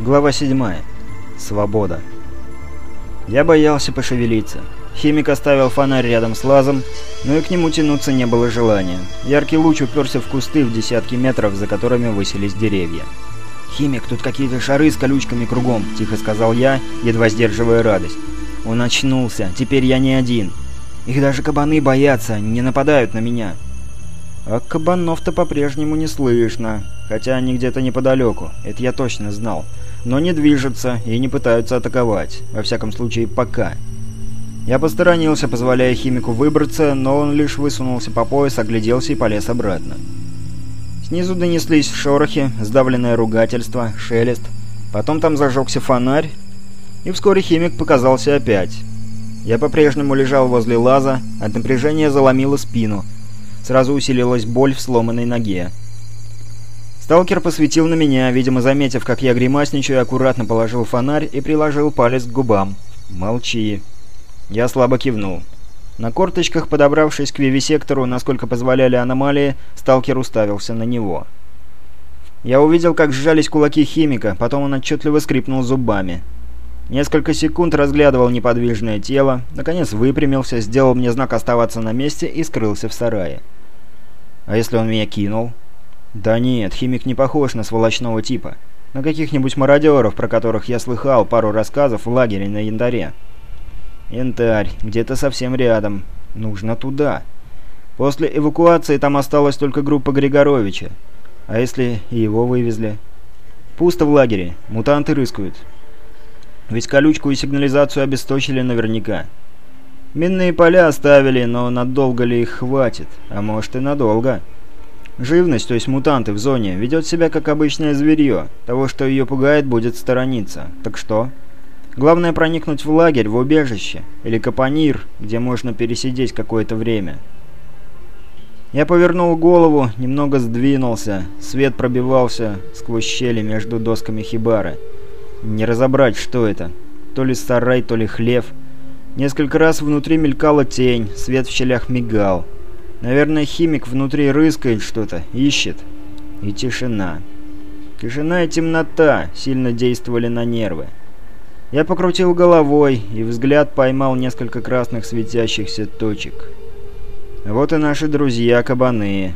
Глава 7. Свобода. Я боялся пошевелиться. Химик оставил фонарь рядом с лазом, но и к нему тянуться не было желания. Яркий луч уперся в кусты в десятки метров, за которыми высились деревья. «Химик, тут какие-то шары с колючками кругом», — тихо сказал я, едва сдерживая радость. Он очнулся, теперь я не один. Их даже кабаны боятся, не нападают на меня. А кабанов-то по-прежнему не слышно, хотя они где-то неподалеку, это я точно знал. Но не движутся и не пытаются атаковать, во всяком случае пока. Я посторонился, позволяя химику выбраться, но он лишь высунулся по пояс, огляделся и полез обратно. Снизу донеслись шорохи, сдавленное ругательство, шелест. Потом там зажегся фонарь, и вскоре химик показался опять. Я по-прежнему лежал возле лаза, от напряжения заломило спину — Сразу усилилась боль в сломанной ноге. Сталкер посветил на меня, видимо, заметив, как я гримасничаю, аккуратно положил фонарь и приложил палец к губам. «Молчи». Я слабо кивнул. На корточках, подобравшись к вивисектору, насколько позволяли аномалии, сталкер уставился на него. Я увидел, как сжались кулаки химика, потом он отчетливо скрипнул зубами. Несколько секунд разглядывал неподвижное тело, наконец выпрямился, сделал мне знак оставаться на месте и скрылся в сарае. А если он меня кинул? Да нет, химик не похож на сволочного типа. На каких-нибудь мародеров, про которых я слыхал пару рассказов в лагере на Янтаре. Янтарь, где-то совсем рядом. Нужно туда. После эвакуации там осталась только группа Григоровича. А если и его вывезли? Пусто в лагере, мутанты рыскают. Ведь колючку и сигнализацию обесточили наверняка. Минные поля оставили, но надолго ли их хватит? А может и надолго. Живность, то есть мутанты в зоне, ведет себя как обычное зверье. Того, что ее пугает, будет сторониться. Так что? Главное проникнуть в лагерь, в убежище. Или капонир, где можно пересидеть какое-то время. Я повернул голову, немного сдвинулся. Свет пробивался сквозь щели между досками хибары. Не разобрать, что это. То ли сарай, то ли хлев. Несколько раз внутри мелькала тень, свет в щелях мигал. Наверное, химик внутри рыскает что-то, ищет. И тишина. Тишина и темнота сильно действовали на нервы. Я покрутил головой, и взгляд поймал несколько красных светящихся точек. Вот и наши друзья-кабаны.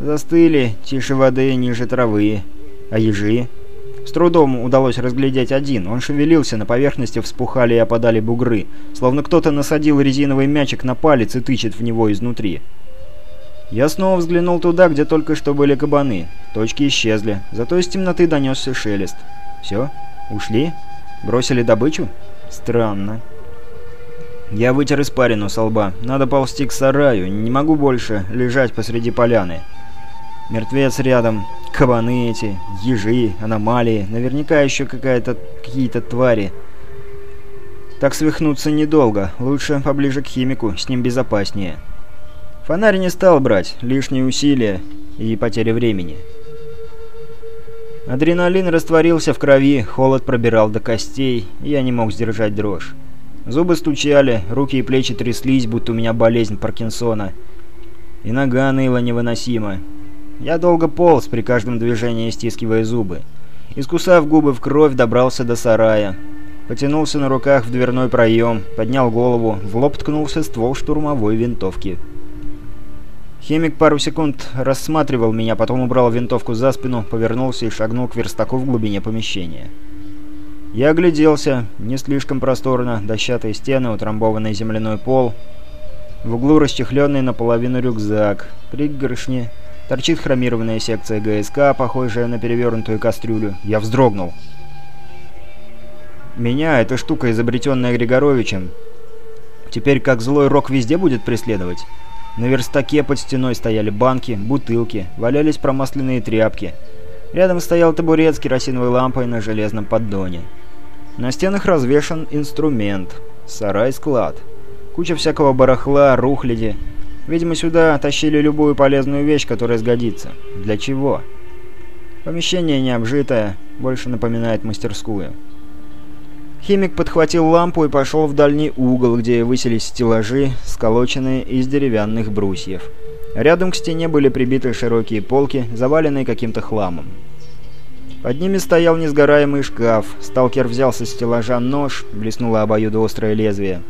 Застыли, тише воды, ниже травы. А ежи? С трудом удалось разглядеть один. Он шевелился, на поверхности вспухали и опадали бугры, словно кто-то насадил резиновый мячик на палец и тычет в него изнутри. Я снова взглянул туда, где только что были кабаны. Точки исчезли, зато из темноты донесся шелест. «Все? Ушли? Бросили добычу? Странно». Я вытер испарину со лба. Надо ползти к сараю, не могу больше лежать посреди поляны. Мертвец рядом, кабаны эти, ежи, аномалии, наверняка еще какая-то какие-то твари. Так свихнуться недолго, лучше поближе к химику, с ним безопаснее. Фонарь не стал брать, лишние усилия и потеря времени. Адреналин растворился в крови, холод пробирал до костей, я не мог сдержать дрожь. Зубы стучали, руки и плечи тряслись, будто у меня болезнь Паркинсона. И нога ныла невыносимо. Я долго полз, при каждом движении стискивая зубы. Искусав губы в кровь, добрался до сарая. Потянулся на руках в дверной проем, поднял голову, в лоб ткнулся ствол штурмовой винтовки. Химик пару секунд рассматривал меня, потом убрал винтовку за спину, повернулся и шагнул к верстаку в глубине помещения. Я огляделся, не слишком просторно, дощатые стены, утрамбованный земляной пол. В углу расчехленный наполовину рюкзак, пригоршни Торчит хромированная секция ГСК, похожая на перевернутую кастрюлю. Я вздрогнул. Меня эта штука, изобретенная Григоровичем, теперь как злой рок везде будет преследовать? На верстаке под стеной стояли банки, бутылки, валялись промасленные тряпки. Рядом стоял табурет с керосиновой лампой на железном поддоне. На стенах развешан инструмент. Сарай-склад. Куча всякого барахла, рухляди, Видимо, сюда тащили любую полезную вещь, которая сгодится. Для чего? Помещение не обжитое, больше напоминает мастерскую. Химик подхватил лампу и пошел в дальний угол, где высились стеллажи, сколоченные из деревянных брусьев. Рядом к стене были прибиты широкие полки, заваленные каким-то хламом. Под ними стоял несгораемый шкаф. Сталкер взял со стеллажа нож, блеснуло обоюдоострое лезвие.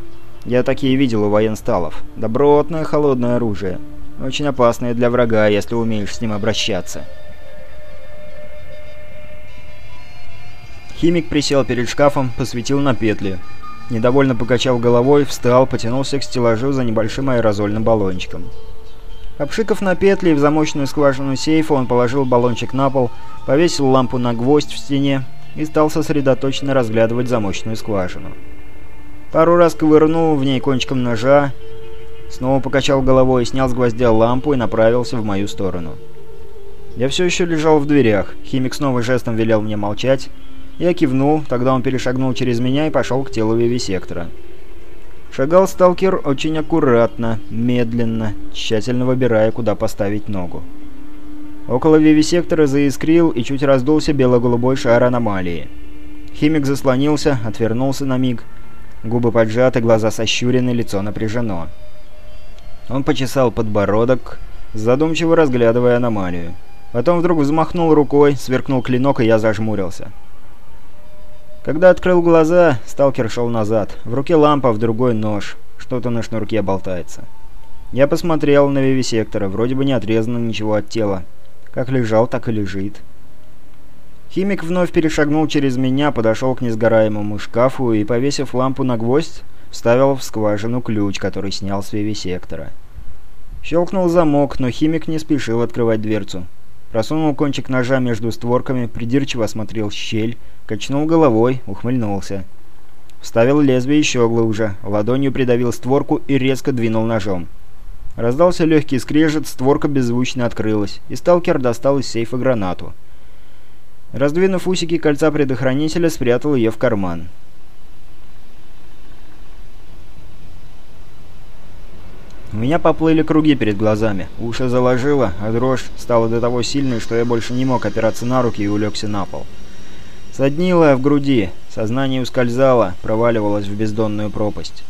Я такие видел у военсталов. Добротное холодное оружие. Очень опасное для врага, если умеешь с ним обращаться. Химик присел перед шкафом, посветил на петли. Недовольно покачал головой, встал, потянулся к стеллажу за небольшим аэрозольным баллончиком. Обшикав на петли в замочную скважину сейфа, он положил баллончик на пол, повесил лампу на гвоздь в стене и стал сосредоточенно разглядывать замочную скважину. Пару раз ковырнул в ней кончиком ножа, снова покачал головой, снял с гвоздя лампу и направился в мою сторону. Я все еще лежал в дверях. Химик снова жестом велел мне молчать. Я кивнул, тогда он перешагнул через меня и пошел к телу вивисектора. Шагал сталкер очень аккуратно, медленно, тщательно выбирая, куда поставить ногу. Около вивисектора заискрил и чуть раздулся бело-голубой шар аномалии. Химик заслонился, отвернулся на миг. Губы поджаты, глаза сощурены, лицо напряжено. Он почесал подбородок, задумчиво разглядывая аномалию. Потом вдруг взмахнул рукой, сверкнул клинок, и я зажмурился. Когда открыл глаза, сталкер шел назад. В руке лампа, в другой нож. Что-то на шнурке болтается. Я посмотрел на вивисектора. Вроде бы не отрезано ничего от тела. Как лежал, так и лежит. Химик вновь перешагнул через меня, подошел к несгораемому шкафу и, повесив лампу на гвоздь, вставил в скважину ключ, который снял с вивисектора. Щелкнул замок, но химик не спешил открывать дверцу. Просунул кончик ножа между створками, придирчиво осмотрел щель, качнул головой, ухмыльнулся. Вставил лезвие еще глубже, ладонью придавил створку и резко двинул ножом. Раздался легкий скрежет, створка беззвучно открылась, и сталкер достал из сейфа гранату. Раздвинув усики кольца предохранителя, спрятал ее в карман. У меня поплыли круги перед глазами, уши заложило, а дрожь стала до того сильной, что я больше не мог опираться на руки и улегся на пол. Соднило в груди, сознание ускользало, проваливалось в бездонную пропасть.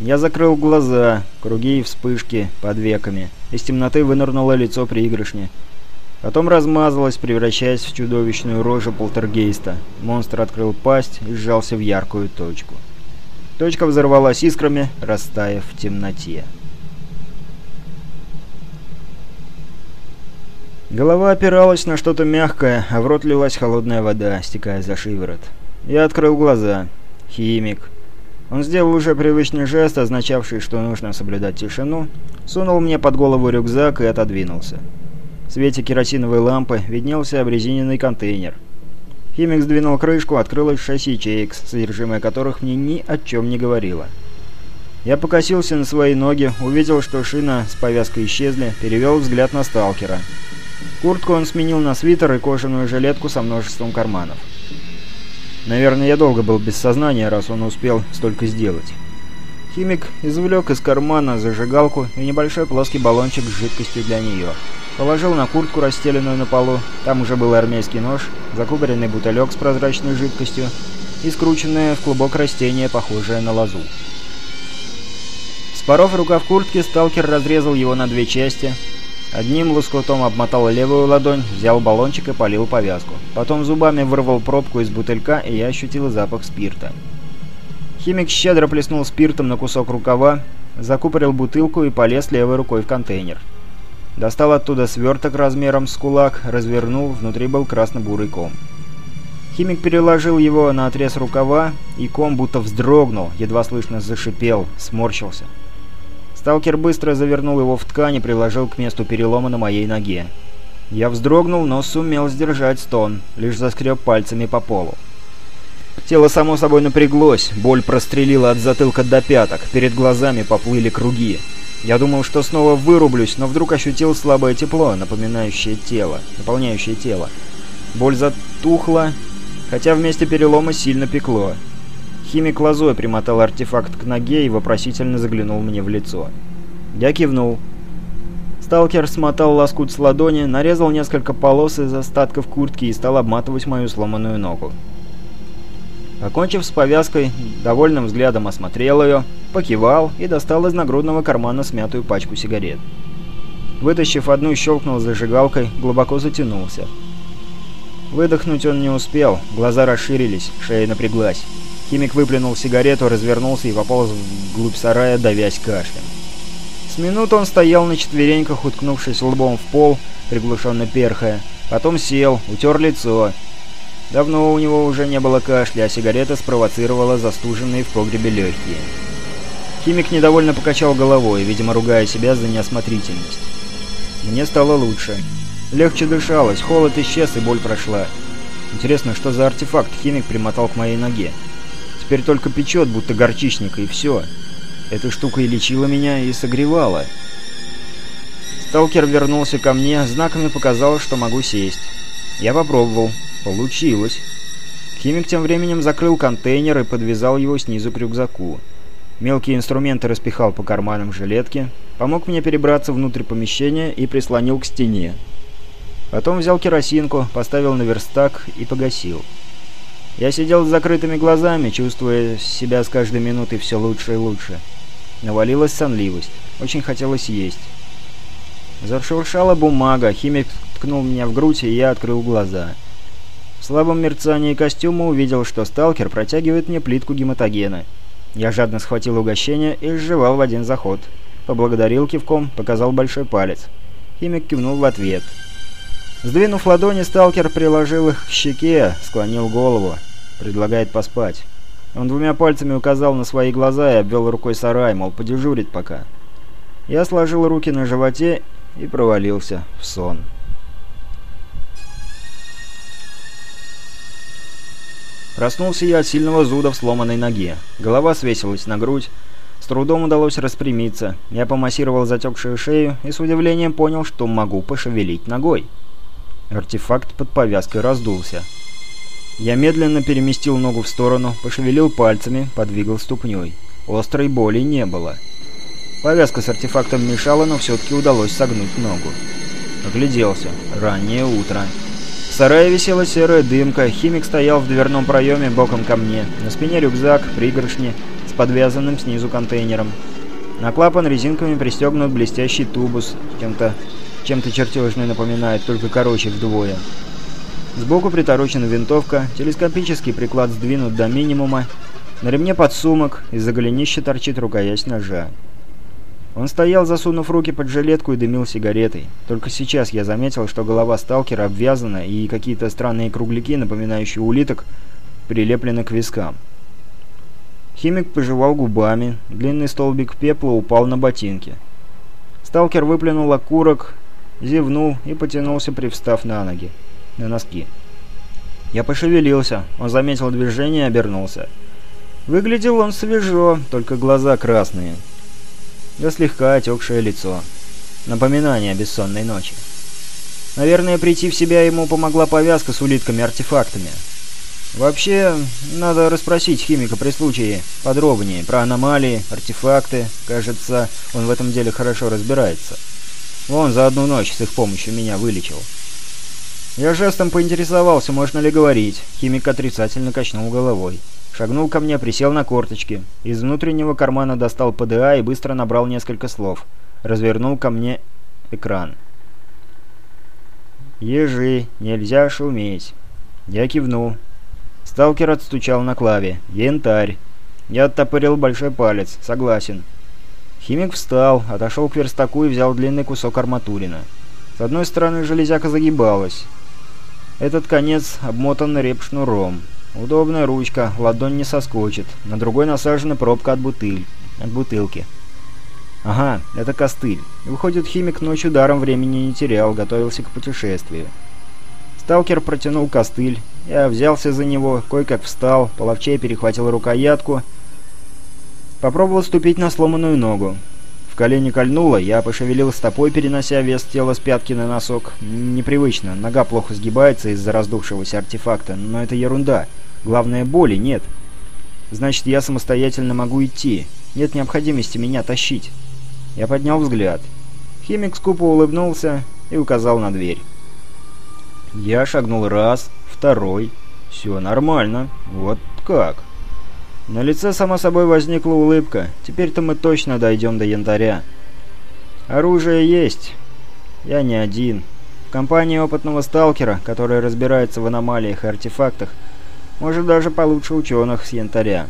Я закрыл глаза, круги и вспышки под веками. Из темноты вынырнуло лицо приигрышни. Потом размазалось, превращаясь в чудовищную рожу полтергейста. Монстр открыл пасть и сжался в яркую точку. Точка взорвалась искрами, растаяв в темноте. Голова опиралась на что-то мягкое, а в рот лилась холодная вода, стекая за шиворот. Я открыл глаза. Химик. Он сделал уже привычный жест, означавший, что нужно соблюдать тишину, сунул мне под голову рюкзак и отодвинулся. В свете керосиновой лампы виднелся обрезиненный контейнер. Химик сдвинул крышку, открылось шесть ячеек, содержимое которых мне ни о чем не говорило. Я покосился на свои ноги, увидел, что шина с повязкой исчезли, перевел взгляд на сталкера — Куртку он сменил на свитер и кожаную жилетку со множеством карманов. Наверное, я долго был без сознания, раз он успел столько сделать. Химик извлек из кармана зажигалку и небольшой плоский баллончик с жидкостью для нее. Положил на куртку, расстеленную на полу. Там уже был армейский нож, закубаренный бутылек с прозрачной жидкостью и скрученное в клубок растение, похожее на лозу. Споров рукав куртки, сталкер разрезал его на две части, Одним лоскутом обмотал левую ладонь, взял баллончик и полил повязку. Потом зубами вырвал пробку из бутылька, и я ощутил запах спирта. Химик щедро плеснул спиртом на кусок рукава, закупорил бутылку и полез левой рукой в контейнер. Достал оттуда сверток размером с кулак, развернул, внутри был красно-бурый ком. Химик переложил его на отрез рукава, и ком будто вздрогнул, едва слышно зашипел, сморщился. Сталкер быстро завернул его в ткань и приложил к месту перелома на моей ноге. Я вздрогнул, но сумел сдержать стон, лишь заскреб пальцами по полу. Тело само собой напряглось, боль прострелила от затылка до пяток, перед глазами поплыли круги. Я думал, что снова вырублюсь, но вдруг ощутил слабое тепло, напоминающее тело, наполняющее тело. Боль затухла, хотя вместе перелома сильно пекло. Химик лозой примотал артефакт к ноге и вопросительно заглянул мне в лицо. Я кивнул. Сталкер смотал лоскут с ладони, нарезал несколько полос из остатков куртки и стал обматывать мою сломанную ногу. Окончив с повязкой, довольным взглядом осмотрел ее, покивал и достал из нагрудного кармана смятую пачку сигарет. Вытащив одну, щелкнул зажигалкой, глубоко затянулся. Выдохнуть он не успел, глаза расширились, шея напряглась. Химик выплюнул сигарету, развернулся и пополз вглубь сарая, давясь кашлем. С минуту он стоял на четвереньках, уткнувшись лбом в пол, приглушенно перхая. Потом сел, утер лицо. Давно у него уже не было кашля, а сигарета спровоцировала застуженные в погребе легкие. Химик недовольно покачал головой, видимо, ругая себя за неосмотрительность. Мне стало лучше. Легче дышалось, холод исчез и боль прошла. Интересно, что за артефакт химик примотал к моей ноге? Теперь только печет, будто горчичника, и все. Эта штука и лечила меня, и согревала. Сталкер вернулся ко мне, знаками показал, что могу сесть. Я попробовал. Получилось. Химик тем временем закрыл контейнер и подвязал его снизу к рюкзаку. Мелкие инструменты распихал по карманам жилетки, помог мне перебраться внутрь помещения и прислонил к стене. Потом взял керосинку, поставил на верстак и погасил. Я сидел с закрытыми глазами, чувствуя себя с каждой минутой все лучше и лучше. Навалилась сонливость. Очень хотелось есть. Зашуршала бумага, химик ткнул меня в грудь, и я открыл глаза. В слабом мерцании костюма увидел, что сталкер протягивает мне плитку гематогена. Я жадно схватил угощение и сживал в один заход. Поблагодарил кивком, показал большой палец. Химик кивнул в ответ. Сдвинув ладони, сталкер приложил их к щеке, склонил голову. Предлагает поспать. Он двумя пальцами указал на свои глаза и обвел рукой сарай, мол, подежурит пока. Я сложил руки на животе и провалился в сон. Проснулся я от сильного зуда в сломанной ноге. Голова свесилась на грудь. С трудом удалось распрямиться. Я помассировал затекшую шею и с удивлением понял, что могу пошевелить ногой. Артефакт под повязкой раздулся. Я медленно переместил ногу в сторону, пошевелил пальцами, подвигал ступней. Острой боли не было. Повязка с артефактом мешала, но все-таки удалось согнуть ногу. Огляделся. Раннее утро. В сарае висела серая дымка, химик стоял в дверном проеме боком ко мне. На спине рюкзак, пригоршни, с подвязанным снизу контейнером. На клапан резинками пристегнут блестящий тубус, чем-то чем-то чертежный напоминает, только короче вдвое. Сбоку приторочена винтовка, телескопический приклад сдвинут до минимума, на ремне подсумок, из-за голенища торчит рукоять ножа. Он стоял, засунув руки под жилетку и дымил сигаретой. Только сейчас я заметил, что голова сталкера обвязана, и какие-то странные кругляки, напоминающие улиток, прилеплены к вискам. Химик пожевал губами, длинный столбик пепла упал на ботинки. Сталкер выплюнул окурок, зевнул и потянулся, привстав на ноги, на носки. Я пошевелился, он заметил движение и обернулся. Выглядел он свежо, только глаза красные. Да слегка отекшее лицо. Напоминание о бессонной ночи. Наверное, прийти в себя ему помогла повязка с улитками-артефактами. Вообще, надо расспросить химика при случае подробнее про аномалии, артефакты. Кажется, он в этом деле хорошо разбирается. Вон за одну ночь с их помощью меня вылечил. Я жестом поинтересовался, можно ли говорить. Химик отрицательно качнул головой. Шагнул ко мне, присел на корточки. Из внутреннего кармана достал ПДА и быстро набрал несколько слов. Развернул ко мне экран. «Ежи, нельзя шуметь». Я кивнул. Сталкер отстучал на клаве. «Янтарь». Я оттопырил большой палец. «Согласен». Химик встал, отошел к верстаку и взял длинный кусок арматурина. С одной стороны железяка загибалась. Этот конец обмотан реп-шнуром. Удобная ручка, ладонь не соскочит. На другой насажена пробка от, бутыль, от бутылки. Ага, это костыль. Выходит, химик ночью даром времени не терял, готовился к путешествию. Сталкер протянул костыль. Я взялся за него, кое-как встал, половчей перехватил рукоятку Попробовал ступить на сломанную ногу. Колени кольнуло, я пошевелил стопой, перенося вес тела с пятки на носок. Непривычно, нога плохо сгибается из-за раздувшегося артефакта, но это ерунда. Главное, боли нет. Значит, я самостоятельно могу идти. Нет необходимости меня тащить. Я поднял взгляд. Химик скупо улыбнулся и указал на дверь. Я шагнул раз, второй. Все нормально. Вот как. На лице само собой возникла улыбка. Теперь-то мы точно дойдем до янтаря. Оружие есть. Я не один. В компании опытного сталкера, который разбирается в аномалиях и артефактах, может даже получше ученых с янтаря.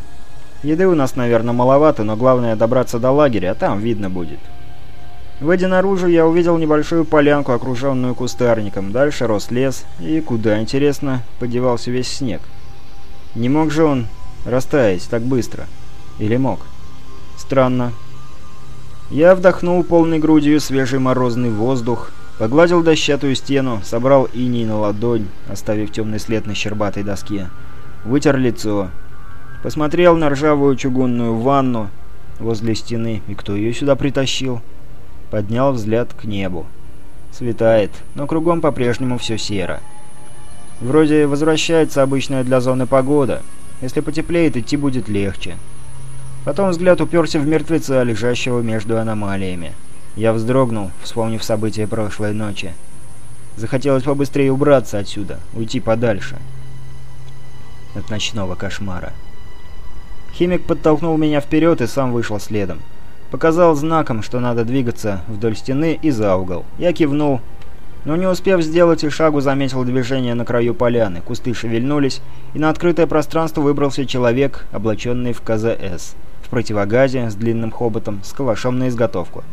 Еды у нас, наверное, маловато, но главное добраться до лагеря, а там видно будет. Выйдя наружу, я увидел небольшую полянку, окруженную кустарником. Дальше рос лес, и куда, интересно, подевался весь снег. Не мог же он растаять так быстро? Или мог? Странно. Я вдохнул полной грудью свежий морозный воздух, погладил дощатую стену, собрал иней на ладонь, оставив темный след на щербатой доске, вытер лицо, посмотрел на ржавую чугунную ванну возле стены, и кто ее сюда притащил? Поднял взгляд к небу. Светает, но кругом по-прежнему все серо. Вроде возвращается обычная для зоны погода. Если потеплеет, идти будет легче. Потом взгляд уперся в мертвеца, лежащего между аномалиями. Я вздрогнул, вспомнив события прошлой ночи. Захотелось побыстрее убраться отсюда, уйти подальше. От ночного кошмара. Химик подтолкнул меня вперед и сам вышел следом. Показал знаком, что надо двигаться вдоль стены и за угол. Я кивнул, но не успев сделать и шагу, заметил движение на краю поляны. Кусты шевельнулись, и на открытое пространство выбрался человек, облаченный в КЗС, в противогазе с длинным хоботом, с калашом на изготовку.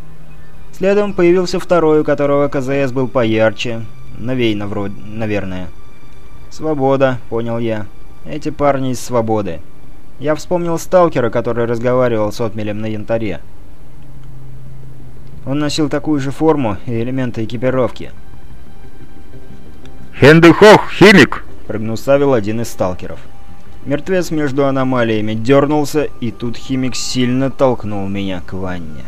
Следом появился второй, у которого КЗС был поярче, новейно вроде, наверное. «Свобода», — понял я. «Эти парни из свободы». Я вспомнил сталкера, который разговаривал с отмелем на янтаре. Он носил такую же форму и элементы экипировки. «Хендехох, химик!» — прогнусавил один из сталкеров. Мертвец между аномалиями дернулся, и тут химик сильно толкнул меня к ванне.